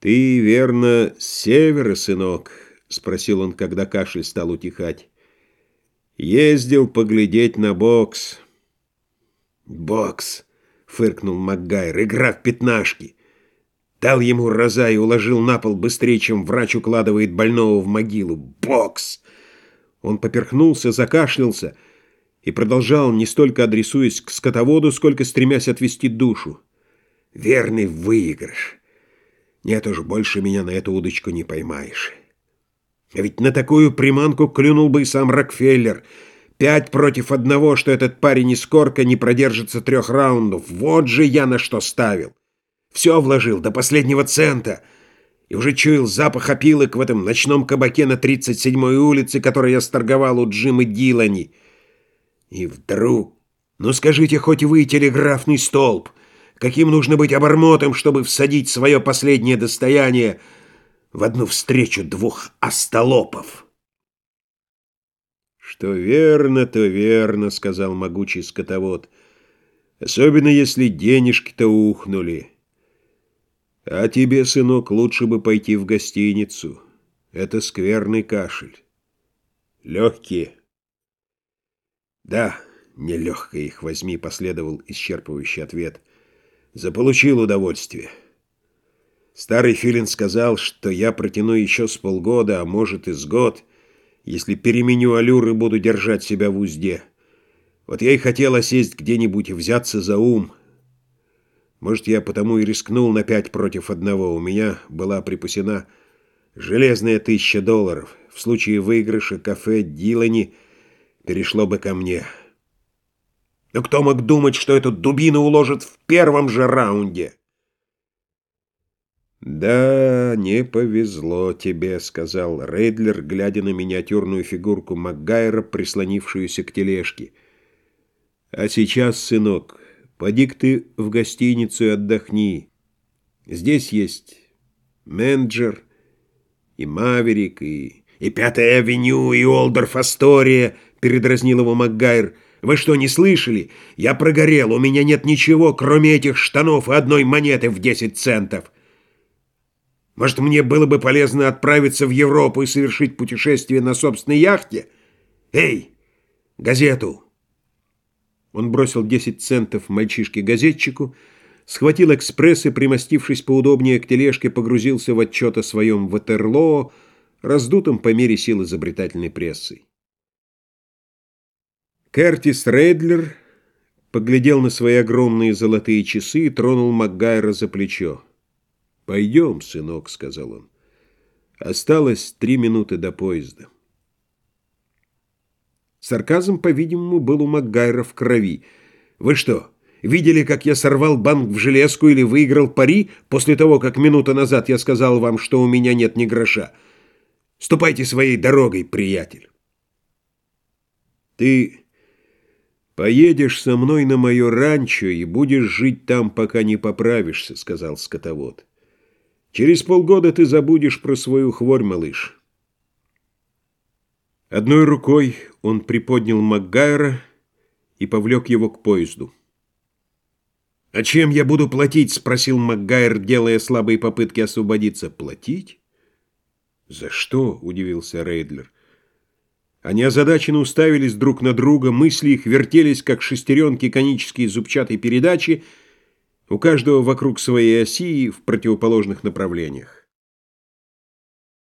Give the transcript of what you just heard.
«Ты, верно, с севера, сынок?» — спросил он, когда кашель стал утихать. «Ездил поглядеть на бокс». «Бокс!» — фыркнул Макгайр. «Игра в пятнашки!» Дал ему роза и уложил на пол быстрее, чем врач укладывает больного в могилу. «Бокс!» Он поперхнулся, закашлялся и продолжал, не столько адресуясь к скотоводу, сколько стремясь отвести душу. «Верный выигрыш!» Нет уж, больше меня на эту удочку не поймаешь. А ведь на такую приманку клюнул бы и сам Рокфеллер. Пять против одного, что этот парень из Корка не продержится трех раундов. Вот же я на что ставил. Все вложил до последнего цента. И уже чуял запах опилок в этом ночном кабаке на 37-й улице, который я сторговал у Джима Дилани. И вдруг... Ну скажите, хоть вы телеграфный столб каким нужно быть обормотом, чтобы всадить свое последнее достояние в одну встречу двух остолопов. «Что верно, то верно», — сказал могучий скотовод, «особенно если денежки-то ухнули. А тебе, сынок, лучше бы пойти в гостиницу. Это скверный кашель. Легкие». «Да, нелегкое их возьми», — последовал исчерпывающий ответ — заполучил удовольствие. Старый Филин сказал, что я протяну еще с полгода, а может и с год, если переменю аллюры буду держать себя в узде. Вот я и хотел осесть где-нибудь и взяться за ум. Может, я потому и рискнул на пять против одного. У меня была припасена железная тысяча долларов. В случае выигрыша кафе Дилани перешло бы ко мне». Но кто мог думать, что эту дубину уложат в первом же раунде? «Да, не повезло тебе», — сказал Рейдлер, глядя на миниатюрную фигурку Макгайра, прислонившуюся к тележке. «А сейчас, сынок, поди-ка ты в гостиницу и отдохни. Здесь есть менеджер и Маверик, и...» «И Пятая авеню, и Олдорф Астория», — передразнил его Макгайр, — вы что, не слышали? Я прогорел, у меня нет ничего, кроме этих штанов и одной монеты в 10 центов. Может, мне было бы полезно отправиться в Европу и совершить путешествие на собственной яхте? Эй, газету!» Он бросил 10 центов мальчишке-газетчику, схватил экспресс и, примостившись поудобнее к тележке, погрузился в отчет о своем Ватерлоо, раздутом по мере сил изобретательной прессой. Кертис Рейдлер поглядел на свои огромные золотые часы и тронул Макгайра за плечо. «Пойдем, сынок», — сказал он. «Осталось три минуты до поезда». Сарказм, по-видимому, был у Макгайра в крови. «Вы что, видели, как я сорвал банк в железку или выиграл пари после того, как минуту назад я сказал вам, что у меня нет ни гроша? Ступайте своей дорогой, приятель». «Ты «Поедешь со мной на мое ранчо и будешь жить там, пока не поправишься», — сказал скотовод. «Через полгода ты забудешь про свою хворь, малыш». Одной рукой он приподнял Макгайра и повлек его к поезду. «А чем я буду платить?» — спросил Макгайр, делая слабые попытки освободиться. «Платить? За что?» — удивился Рейдлер. Они озадаченно уставились друг на друга, мысли их вертелись, как шестеренки конические зубчатой передачи, у каждого вокруг своей оси и в противоположных направлениях.